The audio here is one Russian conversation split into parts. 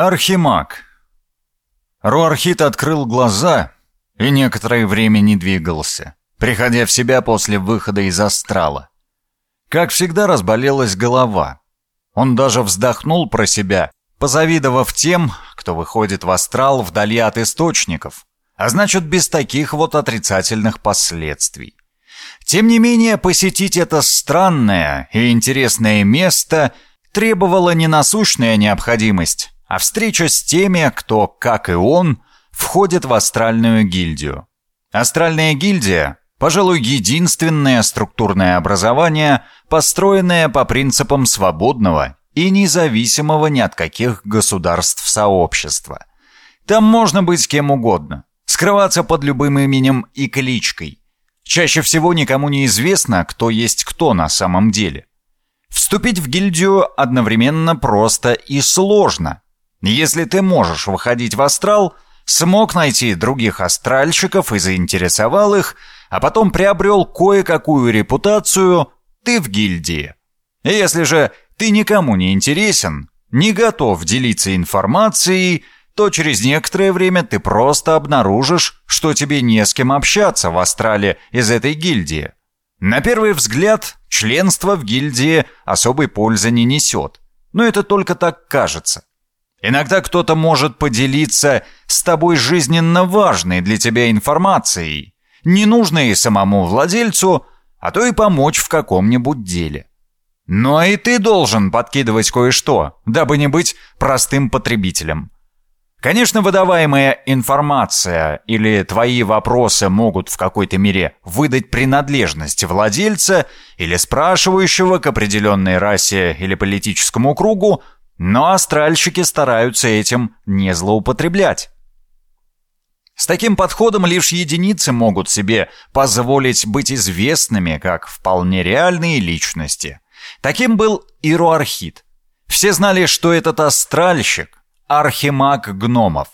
Архимаг. Руархит открыл глаза и некоторое время не двигался, приходя в себя после выхода из астрала. Как всегда разболелась голова. Он даже вздохнул про себя, позавидовав тем, кто выходит в астрал вдали от источников, а значит без таких вот отрицательных последствий. Тем не менее, посетить это странное и интересное место требовала не насущная необходимость, а встреча с теми, кто, как и он, входит в астральную гильдию. Астральная гильдия – пожалуй, единственное структурное образование, построенное по принципам свободного и независимого ни от каких государств сообщества. Там можно быть кем угодно, скрываться под любым именем и кличкой. Чаще всего никому не известно, кто есть кто на самом деле. Вступить в гильдию одновременно просто и сложно – если ты можешь выходить в астрал, смог найти других астральщиков и заинтересовал их, а потом приобрел кое-какую репутацию, ты в гильдии. Если же ты никому не интересен, не готов делиться информацией, то через некоторое время ты просто обнаружишь, что тебе не с кем общаться в астрале из этой гильдии. На первый взгляд, членство в гильдии особой пользы не несет. Но это только так кажется. Иногда кто-то может поделиться с тобой жизненно важной для тебя информацией, ненужной самому владельцу, а то и помочь в каком-нибудь деле. Но и ты должен подкидывать кое-что, дабы не быть простым потребителем. Конечно, выдаваемая информация или твои вопросы могут в какой-то мере выдать принадлежность владельца или спрашивающего к определенной расе или политическому кругу, но астральщики стараются этим не злоупотреблять. С таким подходом лишь единицы могут себе позволить быть известными как вполне реальные личности. Таким был Ируархит. Все знали, что этот астральщик – архимаг гномов.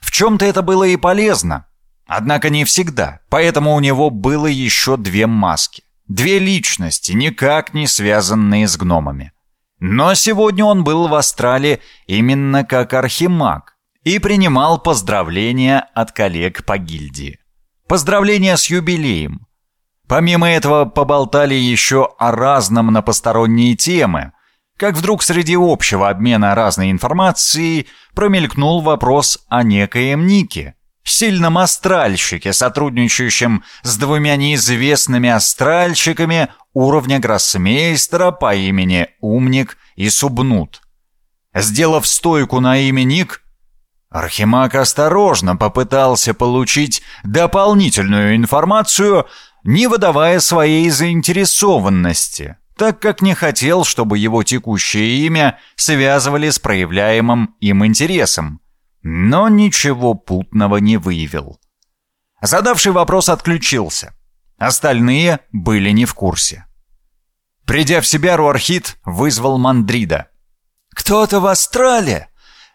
В чем-то это было и полезно, однако не всегда, поэтому у него было еще две маски. Две личности, никак не связанные с гномами. Но сегодня он был в Астрале именно как архимаг и принимал поздравления от коллег по гильдии. Поздравления с юбилеем. Помимо этого поболтали еще о разном на посторонние темы, как вдруг среди общего обмена разной информацией промелькнул вопрос о некоем Нике, сильном астральщике, сотрудничающем с двумя неизвестными астральщиками уровня гроссмейстера по имени Умник и Субнут. Сделав стойку на имя Ник, Архимаг осторожно попытался получить дополнительную информацию, не выдавая своей заинтересованности, так как не хотел, чтобы его текущее имя связывали с проявляемым им интересом, но ничего путного не выявил. Задавший вопрос отключился. Остальные были не в курсе. Придя в себя, Руархит вызвал Мандрида. «Кто-то в Астрале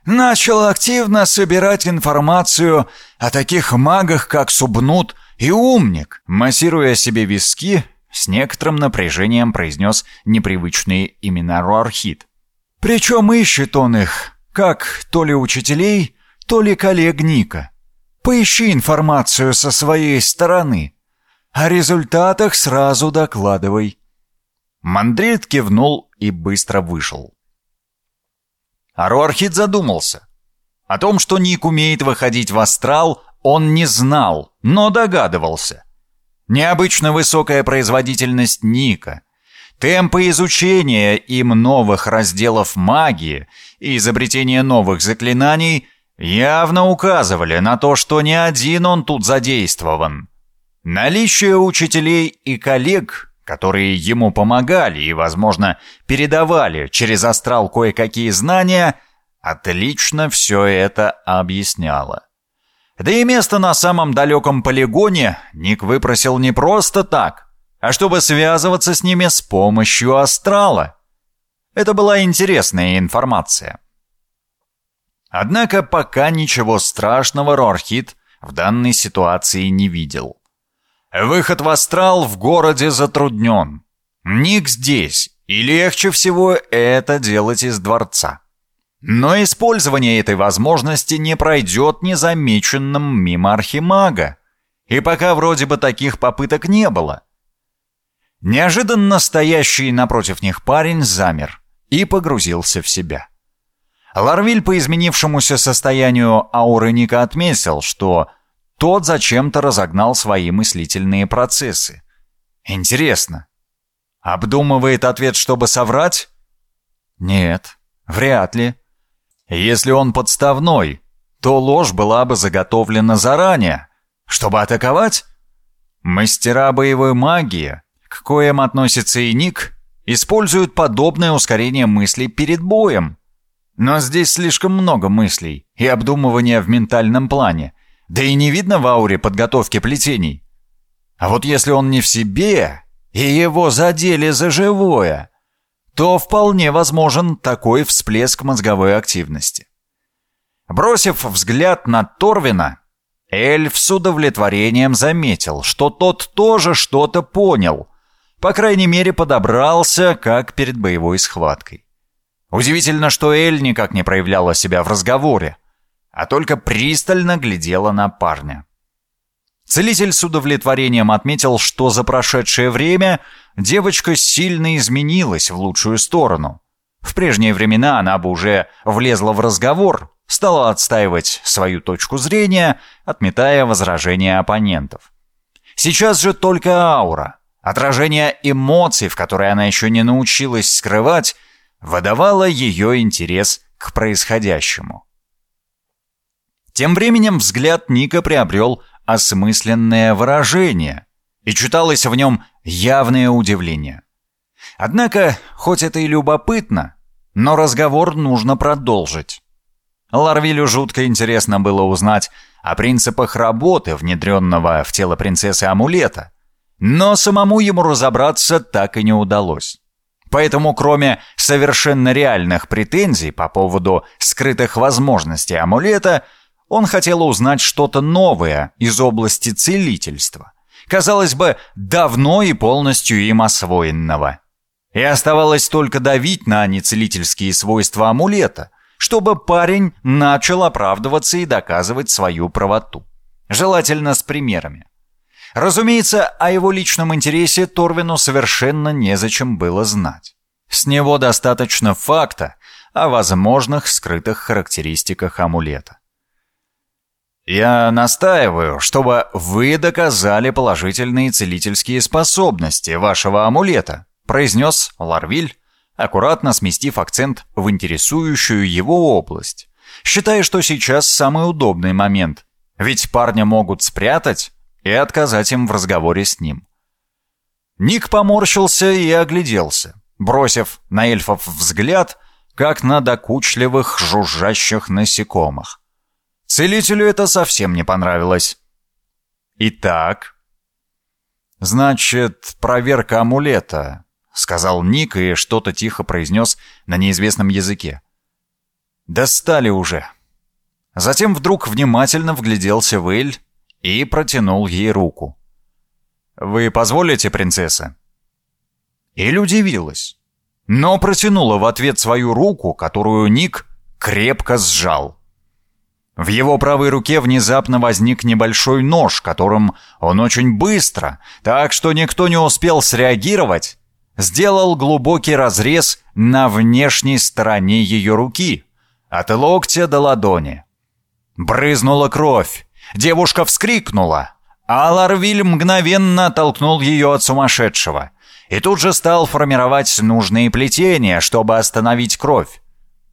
начал активно собирать информацию о таких магах, как Субнут и Умник», массируя себе виски, с некоторым напряжением произнес непривычные имена Руархит. «Причем ищет он их, как то ли учителей, то ли коллег Ника. Поищи информацию со своей стороны». О результатах сразу докладывай». Мандрит кивнул и быстро вышел. Аруархит задумался. О том, что Ник умеет выходить в астрал, он не знал, но догадывался. Необычно высокая производительность Ника, темпы изучения им новых разделов магии и изобретения новых заклинаний явно указывали на то, что не один он тут задействован. Наличие учителей и коллег, которые ему помогали и, возможно, передавали через астрал кое-какие знания, отлично все это объясняло. Да и место на самом далеком полигоне Ник выпросил не просто так, а чтобы связываться с ними с помощью астрала. Это была интересная информация. Однако пока ничего страшного Рорхит в данной ситуации не видел. Выход в астрал в городе затруднен. Ник здесь, и легче всего это делать из дворца. Но использование этой возможности не пройдет незамеченным мимо архимага. И пока вроде бы таких попыток не было. Неожиданно стоящий напротив них парень замер и погрузился в себя. Ларвиль по изменившемуся состоянию ауры Ника отметил, что тот зачем-то разогнал свои мыслительные процессы. Интересно, обдумывает ответ, чтобы соврать? Нет, вряд ли. Если он подставной, то ложь была бы заготовлена заранее, чтобы атаковать. Мастера боевой магии, к коим относится и Ник, используют подобное ускорение мыслей перед боем. Но здесь слишком много мыслей и обдумывания в ментальном плане, да и не видно в ауре подготовки плетений. А вот если он не в себе, и его задели за живое, то вполне возможен такой всплеск мозговой активности. Бросив взгляд на Торвина, эльф с удовлетворением заметил, что тот тоже что-то понял, по крайней мере подобрался, как перед боевой схваткой. Удивительно, что Эль никак не проявляла себя в разговоре, а только пристально глядела на парня. Целитель с удовлетворением отметил, что за прошедшее время девочка сильно изменилась в лучшую сторону. В прежние времена она бы уже влезла в разговор, стала отстаивать свою точку зрения, отметая возражения оппонентов. Сейчас же только аура, отражение эмоций, в которые она еще не научилась скрывать, выдавало ее интерес к происходящему. Тем временем взгляд Ника приобрел осмысленное выражение, и читалось в нем явное удивление. Однако, хоть это и любопытно, но разговор нужно продолжить. Ларвилю жутко интересно было узнать о принципах работы внедренного в тело принцессы амулета, но самому ему разобраться так и не удалось. Поэтому, кроме совершенно реальных претензий по поводу скрытых возможностей амулета, он хотел узнать что-то новое из области целительства. Казалось бы, давно и полностью им освоенного. И оставалось только давить на нецелительские свойства амулета, чтобы парень начал оправдываться и доказывать свою правоту. Желательно с примерами. Разумеется, о его личном интересе Торвину совершенно незачем было знать. С него достаточно факта о возможных скрытых характеристиках амулета. Я настаиваю, чтобы вы доказали положительные целительские способности вашего амулета, произнес Ларвиль, аккуратно сместив акцент в интересующую его область, считая, что сейчас самый удобный момент, ведь парня могут спрятать и отказать им в разговоре с ним. Ник поморщился и огляделся, бросив на эльфов взгляд, как на докучливых жужжащих насекомых. Целителю это совсем не понравилось. «Итак...» «Значит, проверка амулета», — сказал Ник и что-то тихо произнес на неизвестном языке. «Достали уже». Затем вдруг внимательно вгляделся в Эль и протянул ей руку. «Вы позволите, принцесса?» Эль удивилась, но протянула в ответ свою руку, которую Ник крепко сжал. В его правой руке внезапно возник небольшой нож, которым он очень быстро, так что никто не успел среагировать, сделал глубокий разрез на внешней стороне ее руки, от локтя до ладони. Брызнула кровь. Девушка вскрикнула, а Ларвиль мгновенно оттолкнул ее от сумасшедшего и тут же стал формировать нужные плетения, чтобы остановить кровь.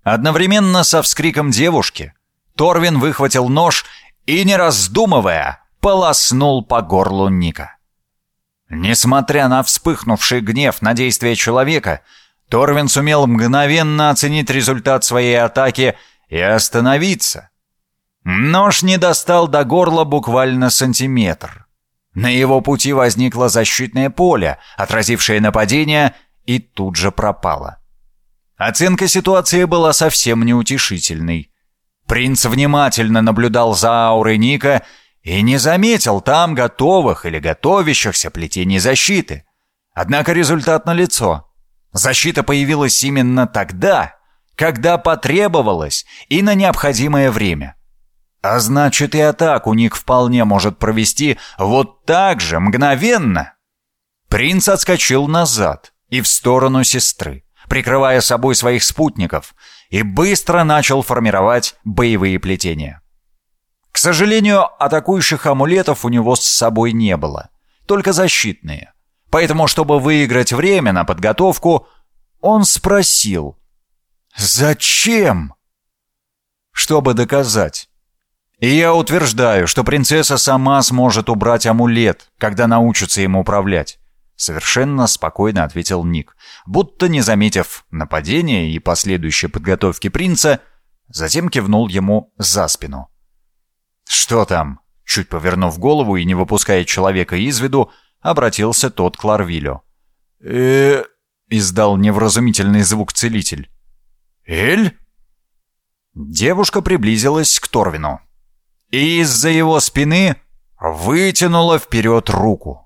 Одновременно со вскриком девушки Торвин выхватил нож и, не раздумывая, полоснул по горлу Ника. Несмотря на вспыхнувший гнев на действия человека, Торвин сумел мгновенно оценить результат своей атаки и остановиться. Нож не достал до горла буквально сантиметр. На его пути возникло защитное поле, отразившее нападение, и тут же пропало. Оценка ситуации была совсем неутешительной. Принц внимательно наблюдал за аурой Ника и не заметил там готовых или готовящихся плетений защиты. Однако результат налицо. Защита появилась именно тогда, когда потребовалось и на необходимое время. А значит, и атаку Ник вполне может провести вот так же, мгновенно. Принц отскочил назад и в сторону сестры, прикрывая собой своих спутников, и быстро начал формировать боевые плетения. К сожалению, атакующих амулетов у него с собой не было, только защитные. Поэтому, чтобы выиграть время на подготовку, он спросил «Зачем?» «Чтобы доказать. И я утверждаю, что принцесса сама сможет убрать амулет, когда научится им управлять. Совершенно спокойно ответил Ник, будто не заметив нападения и последующей подготовки принца, затем кивнул ему за спину. «Что там?» Чуть повернув голову и не выпуская человека из виду, обратился тот к Ларвилю. э издал невразумительный звук целитель. «Эль?» Девушка приблизилась к Торвину и из-за его спины вытянула вперед руку.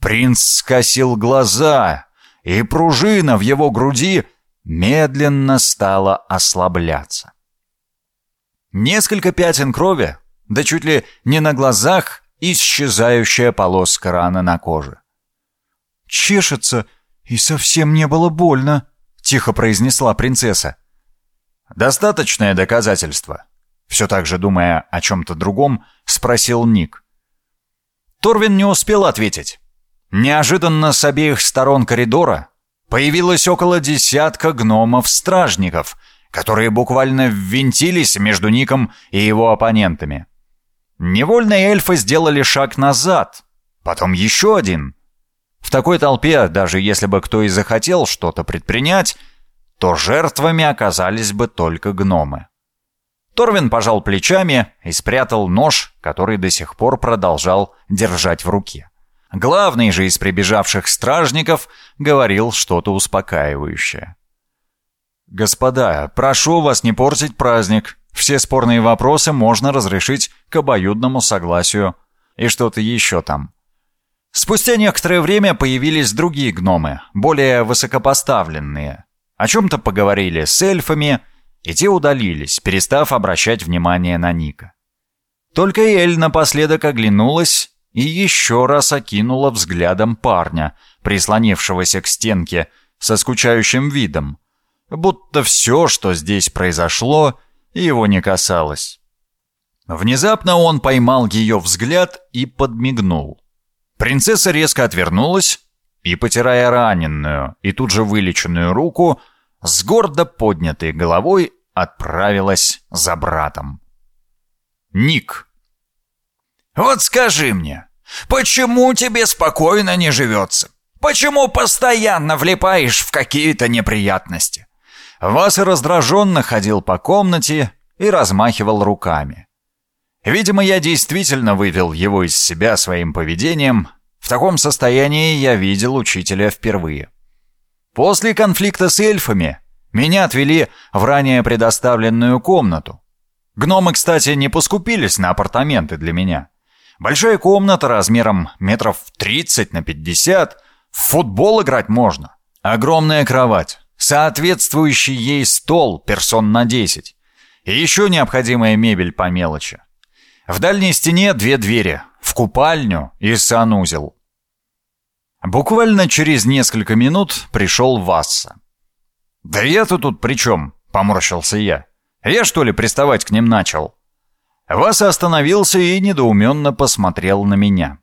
Принц скосил глаза, и пружина в его груди медленно стала ослабляться. Несколько пятен крови, да чуть ли не на глазах исчезающая полоска раны на коже. «Чешется, и совсем не было больно», — тихо произнесла принцесса. «Достаточное доказательство», все так же думая о чем-то другом, спросил Ник. Торвин не успел ответить. Неожиданно с обеих сторон коридора появилось около десятка гномов-стражников, которые буквально ввинтились между Ником и его оппонентами. Невольные эльфы сделали шаг назад, потом еще один. В такой толпе, даже если бы кто и захотел что-то предпринять, то жертвами оказались бы только гномы. Торвин пожал плечами и спрятал нож, который до сих пор продолжал держать в руке. Главный же из прибежавших стражников говорил что-то успокаивающее. «Господа, прошу вас не портить праздник. Все спорные вопросы можно разрешить к обоюдному согласию. И что-то еще там». Спустя некоторое время появились другие гномы, более высокопоставленные. О чем-то поговорили с эльфами — и те удалились, перестав обращать внимание на Ника. Только Эль напоследок оглянулась и еще раз окинула взглядом парня, прислонившегося к стенке со скучающим видом, будто все, что здесь произошло, его не касалось. Внезапно он поймал ее взгляд и подмигнул. Принцесса резко отвернулась и, потирая раненую и тут же вылеченную руку, с гордо поднятой головой отправилась за братом. Ник. «Вот скажи мне, почему тебе спокойно не живется? Почему постоянно влипаешь в какие-то неприятности?» Васа раздраженно ходил по комнате и размахивал руками. Видимо, я действительно вывел его из себя своим поведением. В таком состоянии я видел учителя впервые. После конфликта с эльфами меня отвели в ранее предоставленную комнату. Гномы, кстати, не поскупились на апартаменты для меня. Большая комната размером метров 30 на 50. В футбол играть можно. Огромная кровать, соответствующий ей стол персон на 10. И еще необходимая мебель по мелочи. В дальней стене две двери, в купальню и санузел. Буквально через несколько минут пришел Васса. «Да я-то тут при чем?» — поморщился я. «Я, что ли, приставать к ним начал?» Васа остановился и недоуменно посмотрел на меня.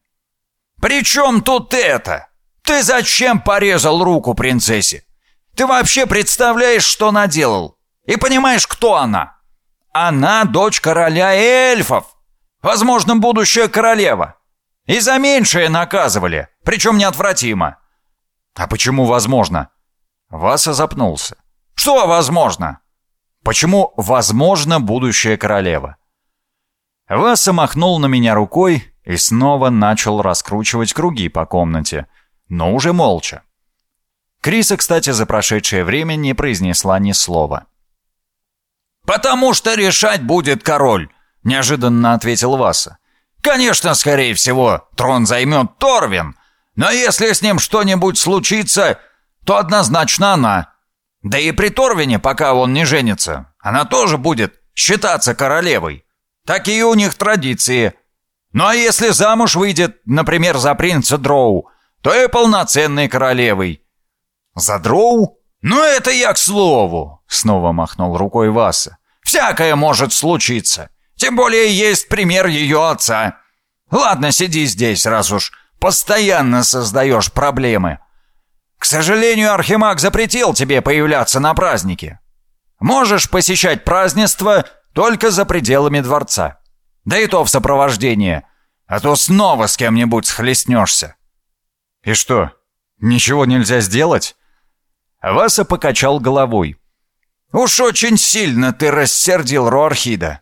«При чем тут это? Ты зачем порезал руку принцессе? Ты вообще представляешь, что наделал? И понимаешь, кто она? Она дочь короля эльфов. Возможно, будущая королева. И за меньшее наказывали, причем неотвратимо. А почему возможно? Васа запнулся. Что возможно? Почему возможно будущая королева? Васа махнул на меня рукой и снова начал раскручивать круги по комнате, но уже молча. Криса, кстати, за прошедшее время не произнесла ни слова. «Потому что решать будет король», — неожиданно ответил Васа. Конечно, скорее всего, трон займет Торвин, но если с ним что-нибудь случится, то однозначно она. Да и при Торвине, пока он не женится, она тоже будет считаться королевой. Такие у них традиции. Ну а если замуж выйдет, например, за принца Дроу, то и полноценной королевой. За Дроу? Ну это я к слову, снова махнул рукой Васа. Всякое может случиться. Тем более есть пример ее отца. Ладно, сиди здесь, раз уж постоянно создаешь проблемы. К сожалению, Архимаг запретил тебе появляться на празднике. Можешь посещать празднества только за пределами дворца. Да и то в сопровождении, а то снова с кем-нибудь схлестнешься». «И что, ничего нельзя сделать?» Васа покачал головой. «Уж очень сильно ты рассердил Руархида.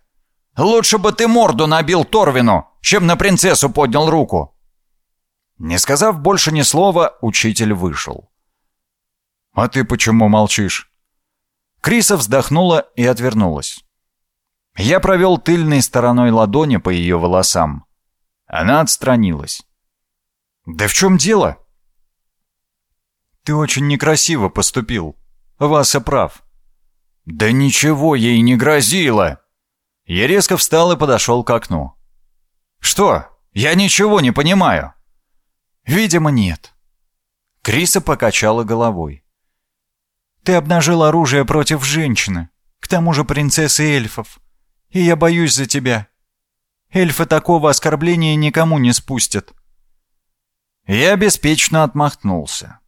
Лучше бы ты морду набил Торвину, чем на принцессу поднял руку». Не сказав больше ни слова, учитель вышел. «А ты почему молчишь?» Криса вздохнула и отвернулась. Я провел тыльной стороной ладони по ее волосам. Она отстранилась. «Да в чем дело?» «Ты очень некрасиво поступил. Васа прав». «Да ничего ей не грозило!» Я резко встал и подошел к окну. «Что? Я ничего не понимаю». «Видимо, нет». Криса покачала головой. «Ты обнажил оружие против женщины, к тому же принцессы эльфов и я боюсь за тебя. Эльфы такого оскорбления никому не спустят». Я беспечно отмахнулся.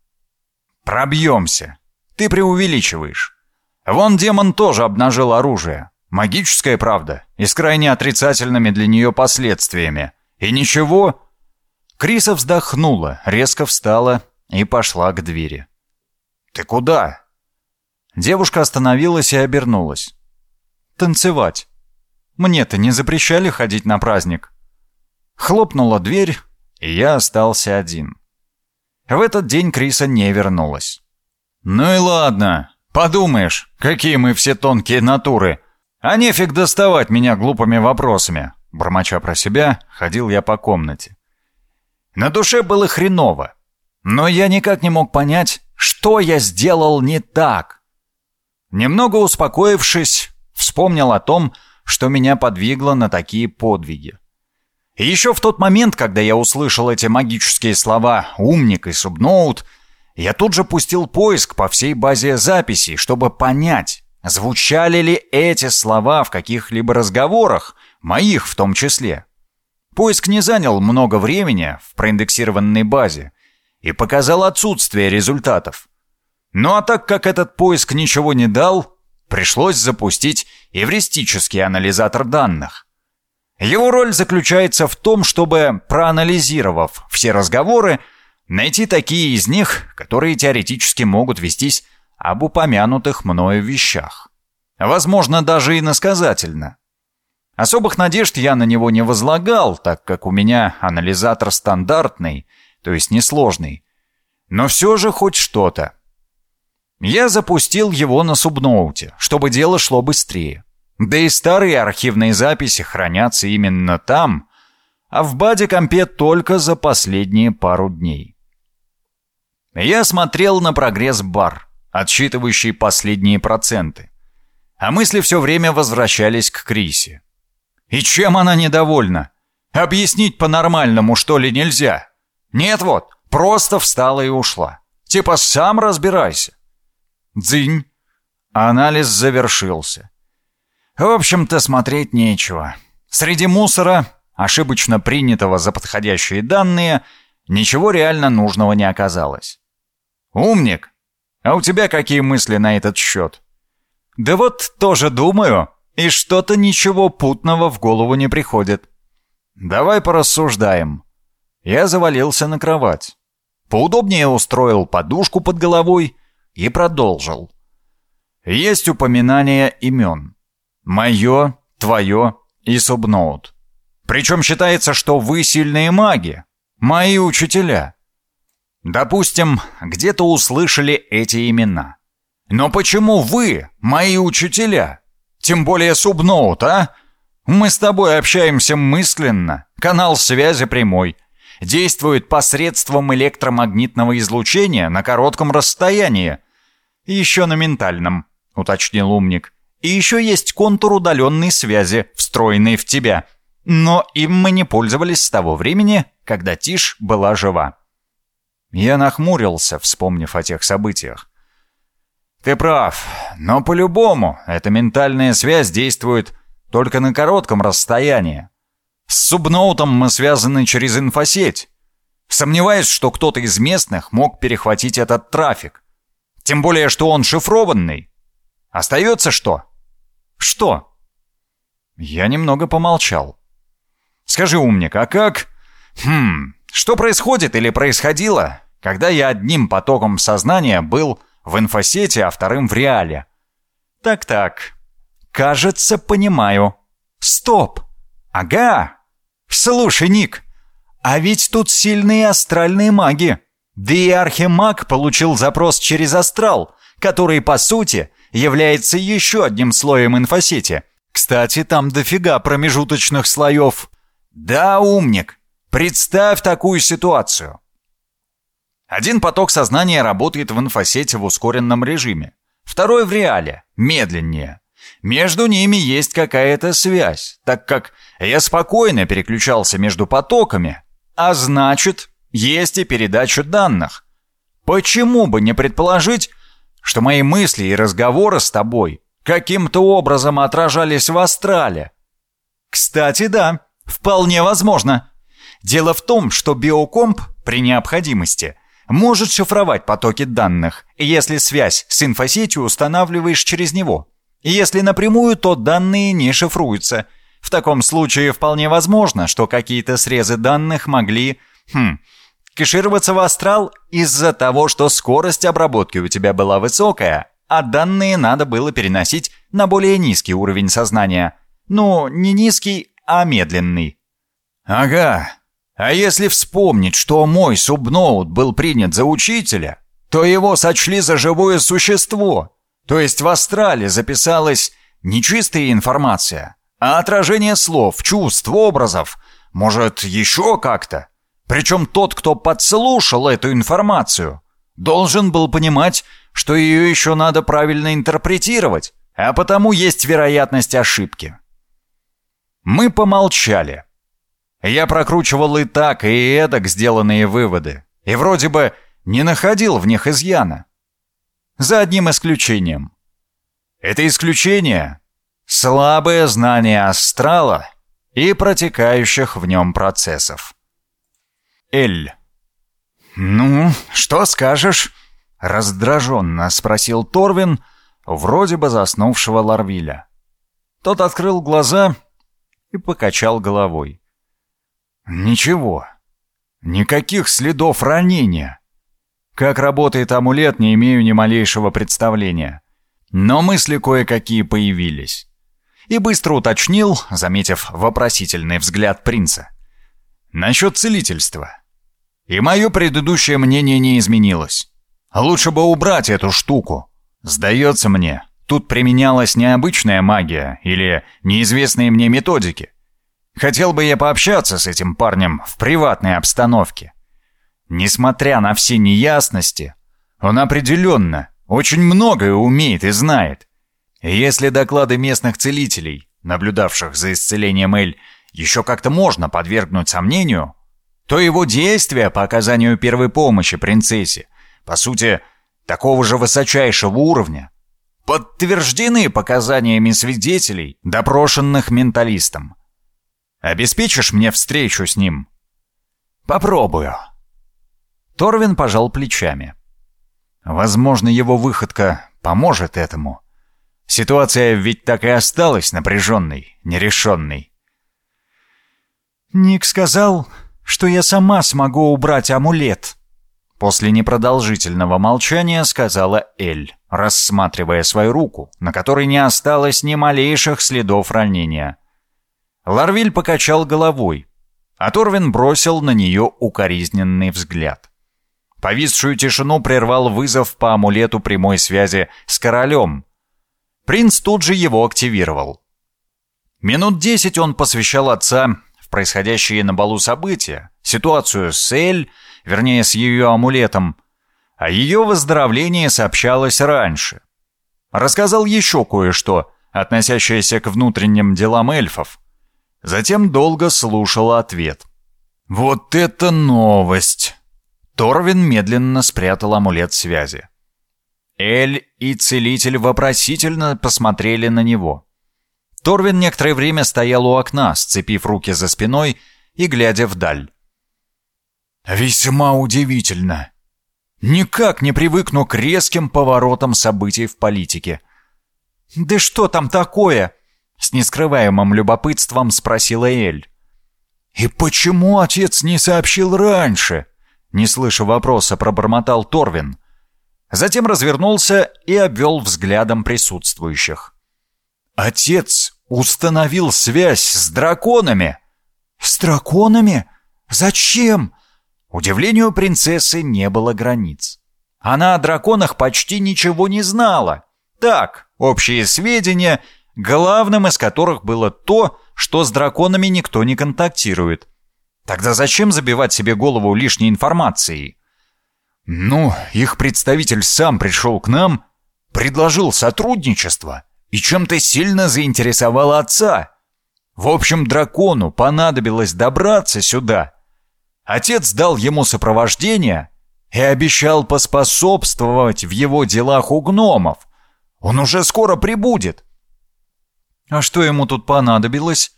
«Пробьемся. Ты преувеличиваешь. Вон демон тоже обнажил оружие. Магическое, правда, и с крайне отрицательными для нее последствиями. И ничего...» Криса вздохнула, резко встала и пошла к двери. «Ты куда?» Девушка остановилась и обернулась. «Танцевать». Мне-то не запрещали ходить на праздник. Хлопнула дверь, и я остался один. В этот день Криса не вернулась. «Ну и ладно, подумаешь, какие мы все тонкие натуры. А нефиг доставать меня глупыми вопросами». Бормоча про себя, ходил я по комнате. На душе было хреново, но я никак не мог понять, что я сделал не так. Немного успокоившись, вспомнил о том, что меня подвигло на такие подвиги. И еще в тот момент, когда я услышал эти магические слова «умник» и «субноут», я тут же пустил поиск по всей базе записей, чтобы понять, звучали ли эти слова в каких-либо разговорах, моих в том числе. Поиск не занял много времени в проиндексированной базе и показал отсутствие результатов. Ну а так как этот поиск ничего не дал, пришлось запустить эвристический анализатор данных. Его роль заключается в том, чтобы, проанализировав все разговоры, найти такие из них, которые теоретически могут вестись об упомянутых мною вещах. Возможно, даже иносказательно. Особых надежд я на него не возлагал, так как у меня анализатор стандартный, то есть несложный. Но все же хоть что-то. Я запустил его на субноуте, чтобы дело шло быстрее. Да и старые архивные записи хранятся именно там, а в баде компе только за последние пару дней. Я смотрел на прогресс-бар, отсчитывающий последние проценты, а мысли все время возвращались к Крисе. И чем она недовольна? Объяснить по-нормальному, что ли, нельзя? Нет вот, просто встала и ушла. Типа сам разбирайся. Дзынь. Анализ завершился. В общем-то, смотреть нечего. Среди мусора, ошибочно принятого за подходящие данные, ничего реально нужного не оказалось. «Умник! А у тебя какие мысли на этот счет?» «Да вот тоже думаю, и что-то ничего путного в голову не приходит». «Давай порассуждаем». Я завалился на кровать. Поудобнее устроил подушку под головой и продолжил. Есть упоминание имен. Мое, твое и субноут. Причем считается, что вы сильные маги, мои учителя. Допустим, где-то услышали эти имена. Но почему вы, мои учителя? Тем более субноут, а? Мы с тобой общаемся мысленно, канал связи прямой. Действует посредством электромагнитного излучения на коротком расстоянии. «Еще на ментальном», — уточнил умник. «И еще есть контур удаленной связи, встроенный в тебя. Но им мы не пользовались с того времени, когда Тиш была жива». Я нахмурился, вспомнив о тех событиях. «Ты прав, но по-любому эта ментальная связь действует только на коротком расстоянии. С субноутом мы связаны через инфосеть. Сомневаюсь, что кто-то из местных мог перехватить этот трафик. Тем более, что он шифрованный. Остается что? Что? Я немного помолчал. Скажи, умник, а как... Хм, что происходит или происходило, когда я одним потоком сознания был в инфосете, а вторым в реале? Так-так. Кажется, понимаю. Стоп. Ага. Слушай, Ник, а ведь тут сильные астральные маги. Да и архимаг получил запрос через астрал, который, по сути, является еще одним слоем инфосети. Кстати, там дофига промежуточных слоев. Да, умник. Представь такую ситуацию. Один поток сознания работает в инфосети в ускоренном режиме, второй в реале, медленнее. Между ними есть какая-то связь, так как я спокойно переключался между потоками, а значит, есть и передача данных. Почему бы не предположить, что мои мысли и разговоры с тобой каким-то образом отражались в астрале? Кстати, да, вполне возможно. Дело в том, что биокомп при необходимости может шифровать потоки данных, если связь с инфосетью устанавливаешь через него. Если напрямую, то данные не шифруются. В таком случае вполне возможно, что какие-то срезы данных могли... Хм, Кэшироваться в астрал из-за того, что скорость обработки у тебя была высокая, а данные надо было переносить на более низкий уровень сознания. Ну, не низкий, а медленный. Ага. А если вспомнить, что мой субноут был принят за учителя, то его сочли за живое существо. То есть в астрале записалась не чистая информация, а отражение слов, чувств, образов. Может, еще как-то? Причем тот, кто подслушал эту информацию, должен был понимать, что ее еще надо правильно интерпретировать, а потому есть вероятность ошибки. Мы помолчали. Я прокручивал и так, и эдак сделанные выводы, и вроде бы не находил в них изъяна. За одним исключением. Это исключение — слабое знание астрала и протекающих в нем процессов. Эль. «Ну, что скажешь?» — раздраженно спросил Торвин, вроде бы заснувшего Ларвиля. Тот открыл глаза и покачал головой. «Ничего. Никаких следов ранения. Как работает амулет, не имею ни малейшего представления. Но мысли кое-какие появились». И быстро уточнил, заметив вопросительный взгляд принца. «Насчет целительства. И мое предыдущее мнение не изменилось. Лучше бы убрать эту штуку. Сдается мне, тут применялась необычная магия или неизвестные мне методики. Хотел бы я пообщаться с этим парнем в приватной обстановке. Несмотря на все неясности, он определенно очень многое умеет и знает. Если доклады местных целителей, наблюдавших за исцелением Эль, еще как-то можно подвергнуть сомнению, то его действия по оказанию первой помощи принцессе, по сути, такого же высочайшего уровня, подтверждены показаниями свидетелей, допрошенных менталистом. Обеспечишь мне встречу с ним? Попробую. Торвин пожал плечами. Возможно, его выходка поможет этому. Ситуация ведь так и осталась напряженной, нерешенной. Ник сказал, что я сама смогу убрать амулет». После непродолжительного молчания сказала Эль, рассматривая свою руку, на которой не осталось ни малейших следов ранения. Ларвиль покачал головой, а Торвин бросил на нее укоризненный взгляд. Повисшую тишину прервал вызов по амулету прямой связи с королем. Принц тут же его активировал. Минут десять он посвящал отца происходящие на балу события, ситуацию с Эль, вернее, с ее амулетом. О ее выздоровлении сообщалось раньше. Рассказал еще кое-что, относящееся к внутренним делам эльфов. Затем долго слушал ответ. «Вот это новость!» Торвин медленно спрятал амулет связи. Эль и Целитель вопросительно посмотрели на него. Торвин некоторое время стоял у окна, сцепив руки за спиной и глядя вдаль. «Весьма удивительно. Никак не привыкну к резким поворотам событий в политике». «Да что там такое?» — с нескрываемым любопытством спросила Эль. «И почему отец не сообщил раньше?» Не слыша вопроса, пробормотал Торвин. Затем развернулся и обвел взглядом присутствующих. «Отец установил связь с драконами!» «С драконами? Зачем?» Удивлению принцессы не было границ. Она о драконах почти ничего не знала. Так, общие сведения, главным из которых было то, что с драконами никто не контактирует. Тогда зачем забивать себе голову лишней информацией? Ну, их представитель сам пришел к нам, предложил сотрудничество и чем-то сильно заинтересовал отца. В общем, дракону понадобилось добраться сюда. Отец дал ему сопровождение и обещал поспособствовать в его делах у гномов. Он уже скоро прибудет. А что ему тут понадобилось?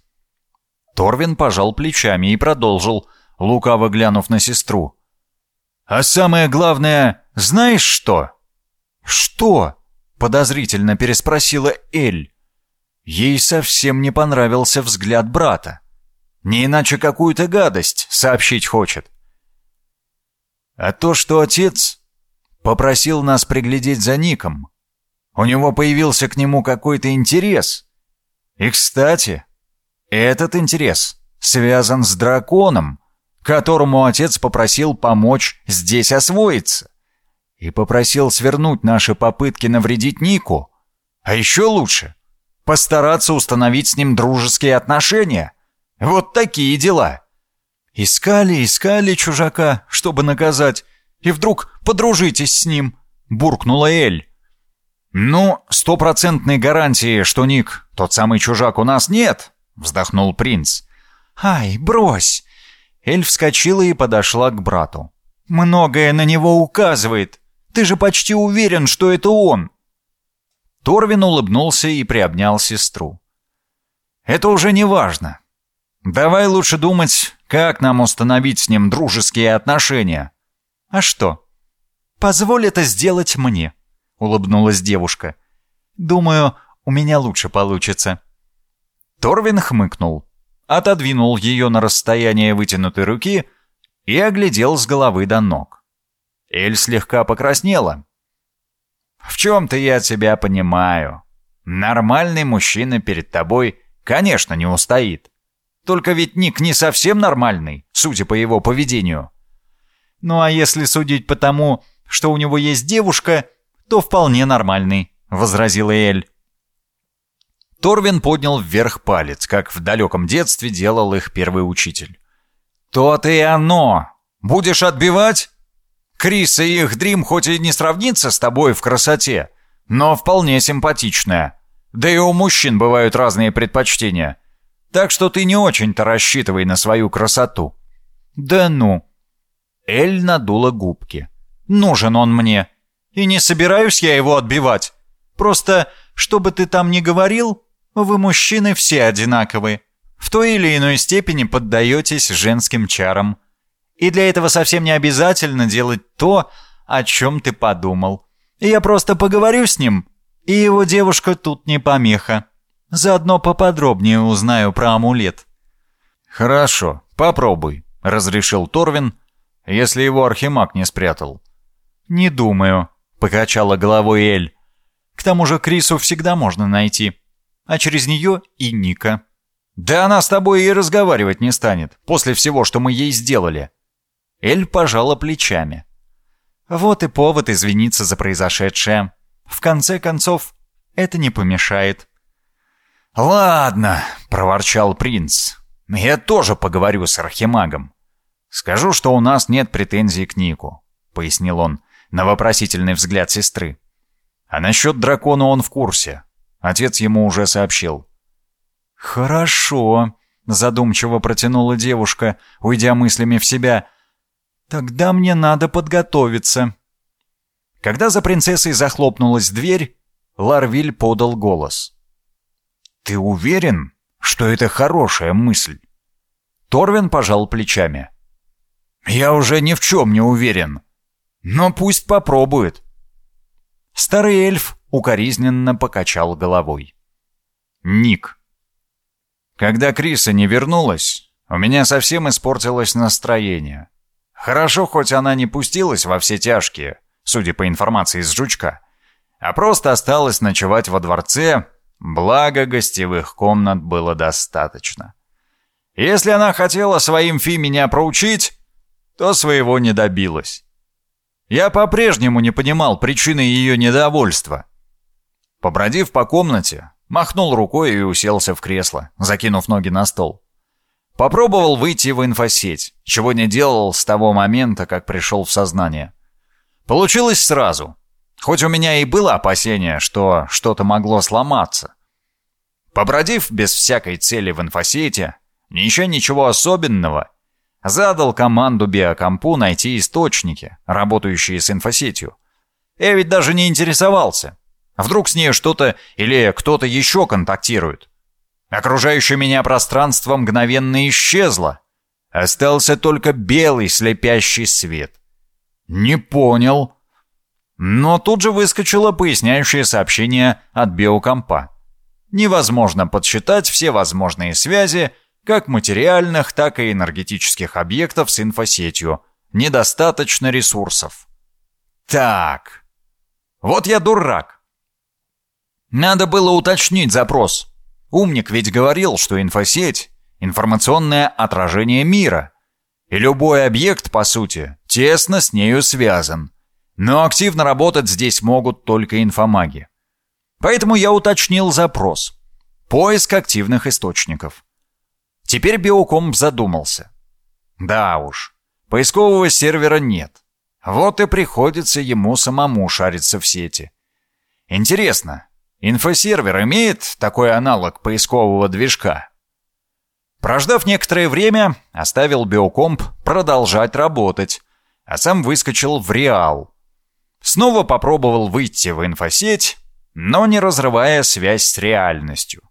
Торвин пожал плечами и продолжил, лукаво глянув на сестру. «А самое главное, знаешь что?» «Что?» — подозрительно переспросила Эль. Ей совсем не понравился взгляд брата. Не иначе какую-то гадость сообщить хочет. А то, что отец попросил нас приглядеть за Ником. У него появился к нему какой-то интерес. И, кстати, этот интерес связан с драконом, которому отец попросил помочь здесь освоиться. И попросил свернуть наши попытки навредить Нику. А еще лучше — постараться установить с ним дружеские отношения. Вот такие дела. Искали, искали чужака, чтобы наказать, и вдруг подружитесь с ним, буркнула Эль. Ну, стопроцентной гарантии, что Ник тот самый чужак у нас нет, вздохнул принц. «Ай, брось!» Эль вскочила и подошла к брату. «Многое на него указывает. Ты же почти уверен, что это он!» Торвин улыбнулся и приобнял сестру. «Это уже не важно. Давай лучше думать, как нам установить с ним дружеские отношения». «А что?» «Позволь это сделать мне», — улыбнулась девушка. «Думаю, у меня лучше получится». Торвин хмыкнул, отодвинул ее на расстояние вытянутой руки и оглядел с головы до ног. Эль слегка покраснела. «В чем-то я тебя понимаю. Нормальный мужчина перед тобой, конечно, не устоит. Только ведь Ник не совсем нормальный, судя по его поведению». «Ну а если судить по тому, что у него есть девушка, то вполне нормальный», — возразила Эль. Торвин поднял вверх палец, как в далеком детстве делал их первый учитель. «То-то и оно! Будешь отбивать? Крис и их Дрим хоть и не сравнится с тобой в красоте, но вполне симпатичная. Да и у мужчин бывают разные предпочтения. Так что ты не очень-то рассчитывай на свою красоту». «Да ну!» Эль надула губки. «Нужен он мне. И не собираюсь я его отбивать. Просто, чтобы ты там не говорил, вы, мужчины, все одинаковы. В той или иной степени поддаетесь женским чарам. И для этого совсем не обязательно делать то, о чем ты подумал. Я просто поговорю с ним, и его девушка тут не помеха. Заодно поподробнее узнаю про амулет». «Хорошо, попробуй», — разрешил Торвин, если его архимаг не спрятал. «Не думаю», — покачала головой Эль. «К тому же Крису всегда можно найти а через нее и Ника. «Да она с тобой и разговаривать не станет, после всего, что мы ей сделали». Эль пожала плечами. «Вот и повод извиниться за произошедшее. В конце концов, это не помешает». «Ладно», — проворчал принц. «Я тоже поговорю с архимагом. Скажу, что у нас нет претензий к Нику», — пояснил он, на вопросительный взгляд сестры. А насчет дракона он в курсе. Отец ему уже сообщил. «Хорошо», — задумчиво протянула девушка, уйдя мыслями в себя. «Тогда мне надо подготовиться». Когда за принцессой захлопнулась дверь, Ларвиль подал голос. «Ты уверен, что это хорошая мысль?» Торвин пожал плечами. «Я уже ни в чем не уверен. Но пусть попробует». Старый эльф укоризненно покачал головой. «Ник. Когда Криса не вернулась, у меня совсем испортилось настроение. Хорошо, хоть она не пустилась во все тяжкие, судя по информации из жучка, а просто осталась ночевать во дворце, благо гостевых комнат было достаточно. Если она хотела своим фи меня проучить, то своего не добилась. Я по-прежнему не понимал причины ее недовольства. Побродив по комнате, махнул рукой и уселся в кресло, закинув ноги на стол. Попробовал выйти в инфосеть, чего не делал с того момента, как пришел в сознание. Получилось сразу, хоть у меня и было опасение, что что-то могло сломаться. Побродив без всякой цели в инфосете, еще ничего особенного — Задал команду биокомпу найти источники, работающие с инфосетью. Я ведь даже не интересовался. Вдруг с ней что-то или кто-то еще контактирует. Окружающее меня пространство мгновенно исчезло. Остался только белый слепящий свет. Не понял. Но тут же выскочило поясняющее сообщение от биокомпа. Невозможно подсчитать все возможные связи, как материальных, так и энергетических объектов с инфосетью. Недостаточно ресурсов. Так. Вот я дурак. Надо было уточнить запрос. Умник ведь говорил, что инфосеть — информационное отражение мира. И любой объект, по сути, тесно с нею связан. Но активно работать здесь могут только инфомаги. Поэтому я уточнил запрос. Поиск активных источников. Теперь Биокомп задумался. Да уж, поискового сервера нет. Вот и приходится ему самому шариться в сети. Интересно, инфосервер имеет такой аналог поискового движка? Прождав некоторое время, оставил биокомп продолжать работать, а сам выскочил в Реал. Снова попробовал выйти в инфосеть, но не разрывая связь с реальностью.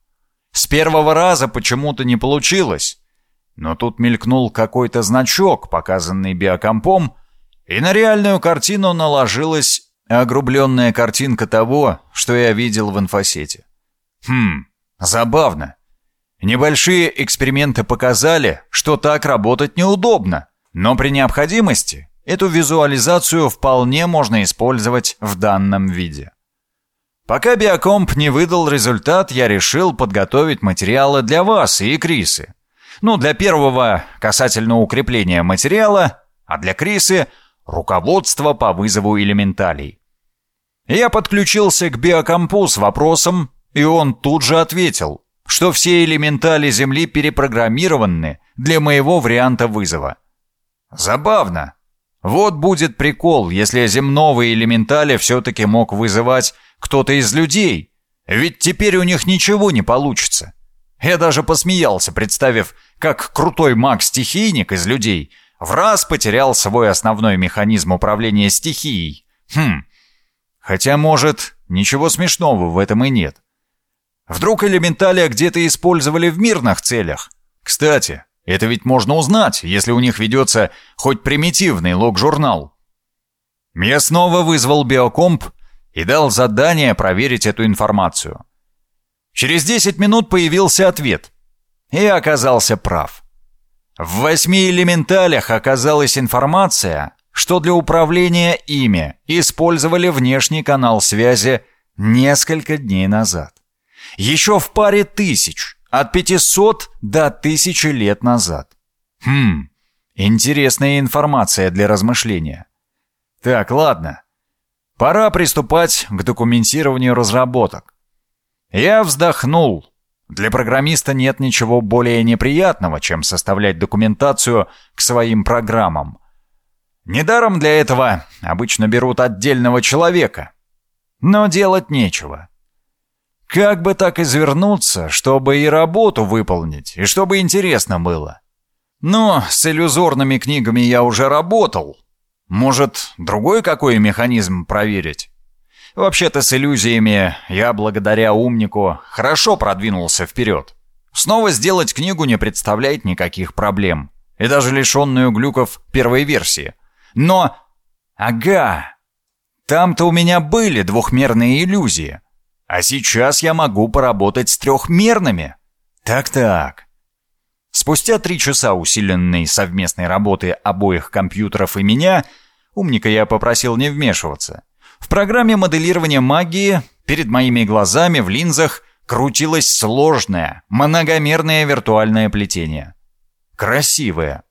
С первого раза почему-то не получилось. Но тут мелькнул какой-то значок, показанный биокомпом, и на реальную картину наложилась огрубленная картинка того, что я видел в инфосете. Хм, забавно. Небольшие эксперименты показали, что так работать неудобно, но при необходимости эту визуализацию вполне можно использовать в данном виде. Пока биокомп не выдал результат, я решил подготовить материалы для вас и Крисы. Ну, для первого касательно укрепления материала, а для Крисы — руководство по вызову элементалей. Я подключился к биокомпу с вопросом, и он тут же ответил, что все элементали Земли перепрограммированы для моего варианта вызова. Забавно. Вот будет прикол, если земного элементаля все-таки мог вызывать кто-то из людей. Ведь теперь у них ничего не получится. Я даже посмеялся, представив, как крутой маг-стихийник из людей в раз потерял свой основной механизм управления стихией. Хм. Хотя, может, ничего смешного в этом и нет. Вдруг элементалия где-то использовали в мирных целях? Кстати, это ведь можно узнать, если у них ведется хоть примитивный лог-журнал. Я снова вызвал биокомп и дал задание проверить эту информацию. Через 10 минут появился ответ. И оказался прав. В восьми элементалях оказалась информация, что для управления ими использовали внешний канал связи несколько дней назад. Еще в паре тысяч, от 500 до 1000 лет назад. Хм, интересная информация для размышления. Так, ладно. Пора приступать к документированию разработок. Я вздохнул. Для программиста нет ничего более неприятного, чем составлять документацию к своим программам. Недаром для этого обычно берут отдельного человека. Но делать нечего. Как бы так извернуться, чтобы и работу выполнить, и чтобы интересно было? Но с иллюзорными книгами я уже работал. Может, другой какой механизм проверить? Вообще-то с иллюзиями я благодаря умнику хорошо продвинулся вперед. Снова сделать книгу не представляет никаких проблем. И даже лишенную глюков первой версии. Но... Ага! Там-то у меня были двухмерные иллюзии. А сейчас я могу поработать с трехмерными. Так-так. Спустя три часа усиленной совместной работы обоих компьютеров и меня, умника я попросил не вмешиваться. В программе моделирования магии перед моими глазами в линзах крутилось сложное, многомерное виртуальное плетение. Красивое.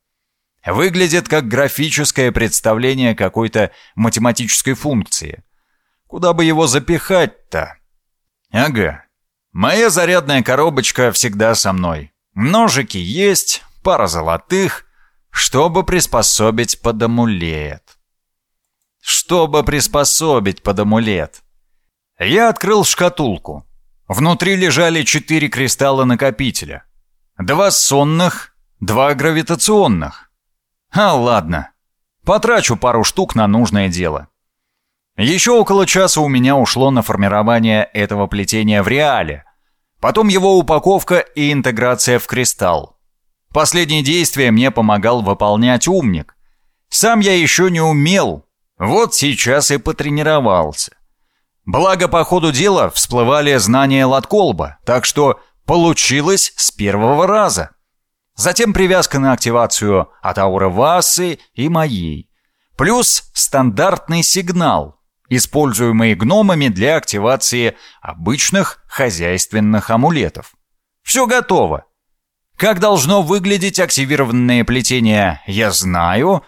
Выглядит как графическое представление какой-то математической функции. Куда бы его запихать-то? Ага. Моя зарядная коробочка всегда со мной. Ножики есть, пара золотых, чтобы приспособить под амулет. Чтобы приспособить под амулет. Я открыл шкатулку. Внутри лежали четыре кристалла накопителя. Два сонных, два гравитационных. А, ладно. Потрачу пару штук на нужное дело. Еще около часа у меня ушло на формирование этого плетения в реале. Потом его упаковка и интеграция в кристалл. Последнее действие мне помогал выполнять умник. Сам я еще не умел. Вот сейчас и потренировался. Благо, по ходу дела всплывали знания Латколба, так что получилось с первого раза. Затем привязка на активацию от ауры Васы и моей. Плюс стандартный сигнал, используемый гномами для активации обычных хозяйственных амулетов. Все готово. Как должно выглядеть активированное плетение, я знаю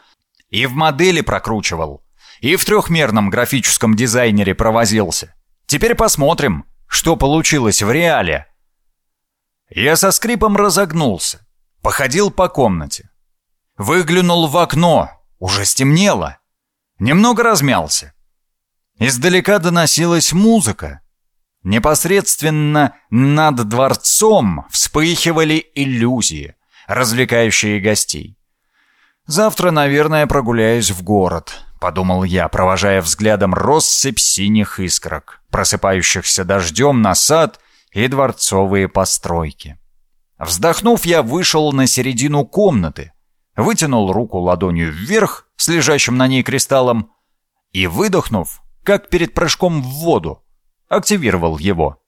и в модели прокручивал, и в трехмерном графическом дизайнере провозился. Теперь посмотрим, что получилось в реале. Я со скрипом разогнулся. Походил по комнате. Выглянул в окно. Уже стемнело. Немного размялся. Издалека доносилась музыка. Непосредственно над дворцом вспыхивали иллюзии, развлекающие гостей. «Завтра, наверное, прогуляюсь в город», — подумал я, провожая взглядом россыпь синих искрок, просыпающихся дождем на сад и дворцовые постройки. Вздохнув, я вышел на середину комнаты, вытянул руку ладонью вверх с лежащим на ней кристаллом и, выдохнув, как перед прыжком в воду, активировал его.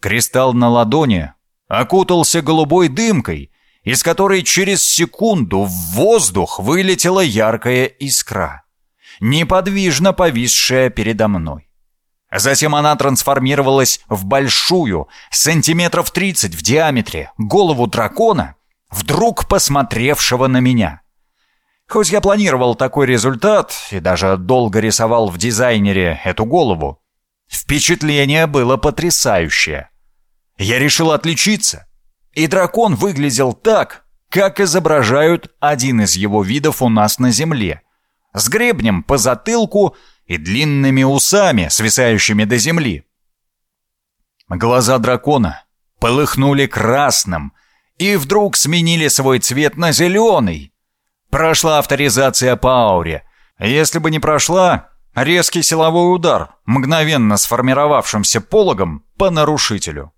Кристалл на ладони окутался голубой дымкой, из которой через секунду в воздух вылетела яркая искра, неподвижно повисшая передо мной. Затем она трансформировалась в большую, сантиметров 30 в диаметре, голову дракона, вдруг посмотревшего на меня. Хоть я планировал такой результат и даже долго рисовал в дизайнере эту голову, впечатление было потрясающее. Я решил отличиться, и дракон выглядел так, как изображают один из его видов у нас на Земле, с гребнем по затылку и длинными усами, свисающими до земли. Глаза дракона полыхнули красным и вдруг сменили свой цвет на зеленый. Прошла авторизация по ауре. Если бы не прошла, резкий силовой удар, мгновенно сформировавшимся пологом по нарушителю.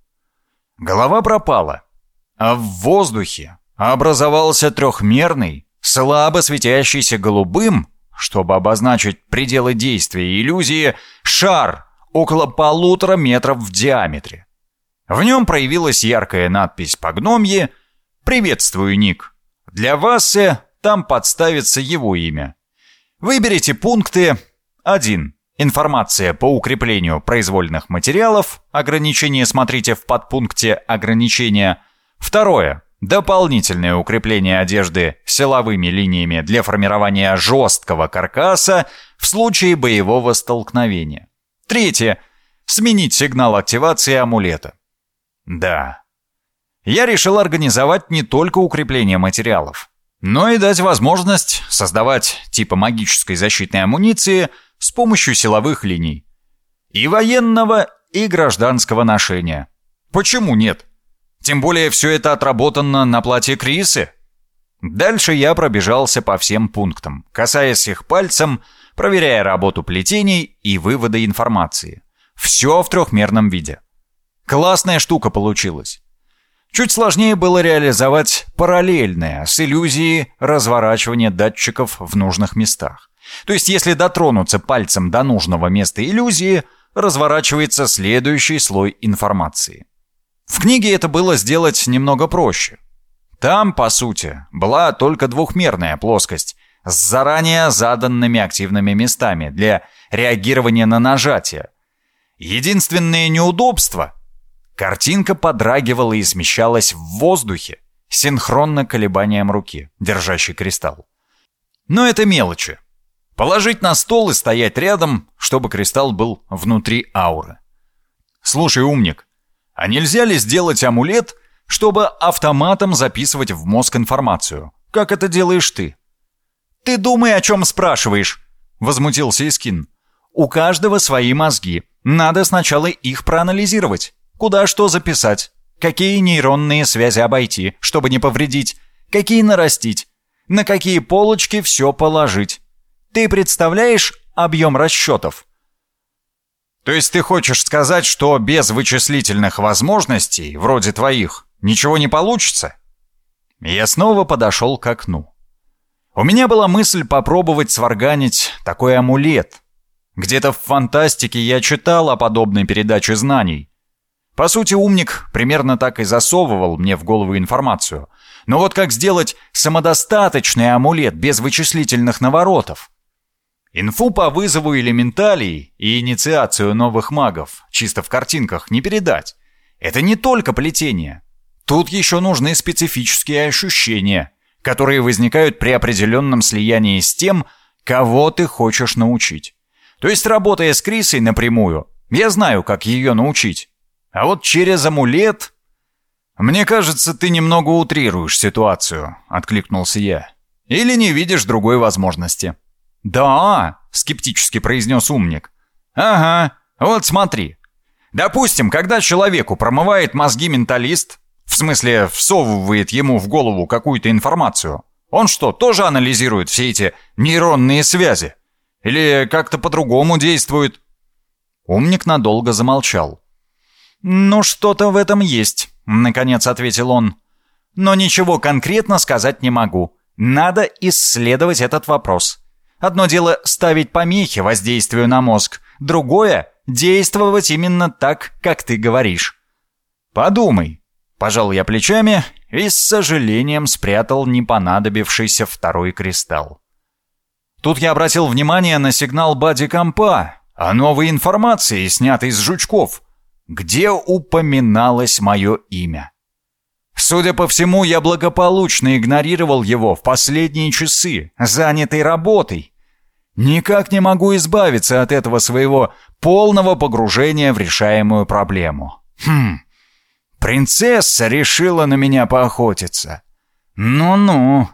Голова пропала, а в воздухе образовался трехмерный, слабо светящийся голубым, чтобы обозначить пределы действия иллюзии, шар около полутора метров в диаметре. В нем проявилась яркая надпись по гномье «Приветствую, Ник». Для вас там подставится его имя. Выберите пункты 1. Информация по укреплению произвольных материалов. Ограничение смотрите в подпункте «Ограничения». Второе. Дополнительное укрепление одежды силовыми линиями для формирования жесткого каркаса в случае боевого столкновения. Третье. Сменить сигнал активации амулета. Да. Я решил организовать не только укрепление материалов, но и дать возможность создавать типа магической защитной амуниции с помощью силовых линий. И военного, и гражданского ношения. Почему нет? Тем более все это отработано на платье Крисы. Дальше я пробежался по всем пунктам, касаясь их пальцем, проверяя работу плетений и вывода информации. Все в трехмерном виде. Классная штука получилась. Чуть сложнее было реализовать параллельное с иллюзией разворачивания датчиков в нужных местах. То есть если дотронуться пальцем до нужного места иллюзии, разворачивается следующий слой информации. В книге это было сделать немного проще. Там, по сути, была только двухмерная плоскость с заранее заданными активными местами для реагирования на нажатие. Единственное неудобство — картинка подрагивала и смещалась в воздухе, синхронно колебанием руки, держащей кристалл. Но это мелочи. Положить на стол и стоять рядом, чтобы кристалл был внутри ауры. Слушай, умник, а нельзя ли сделать амулет, чтобы автоматом записывать в мозг информацию, как это делаешь ты? Ты думай, о чем спрашиваешь, возмутился Искин. У каждого свои мозги. Надо сначала их проанализировать. Куда что записать? Какие нейронные связи обойти, чтобы не повредить? Какие нарастить? На какие полочки все положить? Ты представляешь объем расчетов? То есть ты хочешь сказать, что без вычислительных возможностей, вроде твоих, ничего не получится? Я снова подошел к окну. У меня была мысль попробовать сварганить такой амулет. Где-то в фантастике я читал о подобной передаче знаний. По сути, умник примерно так и засовывал мне в голову информацию. Но вот как сделать самодостаточный амулет без вычислительных наворотов? Инфу по вызову элементалей и инициацию новых магов чисто в картинках не передать. Это не только плетение. Тут еще нужны специфические ощущения, которые возникают при определенном слиянии с тем, кого ты хочешь научить. То есть, работая с Крисой напрямую, я знаю, как ее научить. А вот через амулет... «Мне кажется, ты немного утрируешь ситуацию», — откликнулся я. «Или не видишь другой возможности». «Да», — скептически произнес умник. «Ага, вот смотри. Допустим, когда человеку промывает мозги менталист, в смысле всовывает ему в голову какую-то информацию, он что, тоже анализирует все эти нейронные связи? Или как-то по-другому действует?» Умник надолго замолчал. «Ну, что-то в этом есть», — наконец ответил он. «Но ничего конкретно сказать не могу. Надо исследовать этот вопрос. Одно дело ставить помехи воздействию на мозг, другое — действовать именно так, как ты говоришь. Подумай. Пожал я плечами и с сожалением спрятал непонадобившийся второй кристалл. Тут я обратил внимание на сигнал бади-компа о новой информации, снятой с жучков, где упоминалось мое имя. Судя по всему, я благополучно игнорировал его в последние часы, занятой работой. Никак не могу избавиться от этого своего полного погружения в решаемую проблему. Хм, принцесса решила на меня поохотиться. Ну-ну,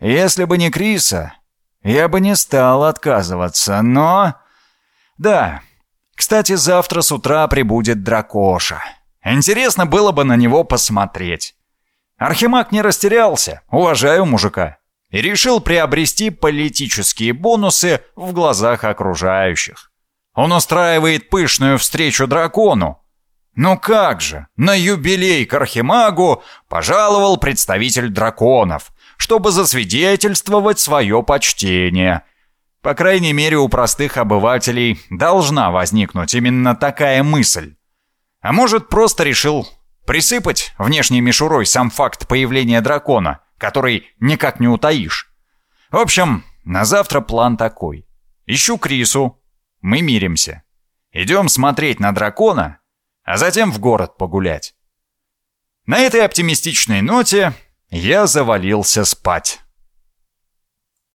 если бы не Криса, я бы не стал отказываться, но... Да, кстати, завтра с утра прибудет дракоша. Интересно было бы на него посмотреть. Архимаг не растерялся, уважаю мужика, и решил приобрести политические бонусы в глазах окружающих. Он устраивает пышную встречу дракону. Ну как же, на юбилей к Архимагу пожаловал представитель драконов, чтобы засвидетельствовать свое почтение. По крайней мере, у простых обывателей должна возникнуть именно такая мысль. А может, просто решил присыпать внешней мишурой сам факт появления дракона, который никак не утаишь. В общем, на завтра план такой. Ищу Крису, мы миримся. Идем смотреть на дракона, а затем в город погулять. На этой оптимистичной ноте я завалился спать.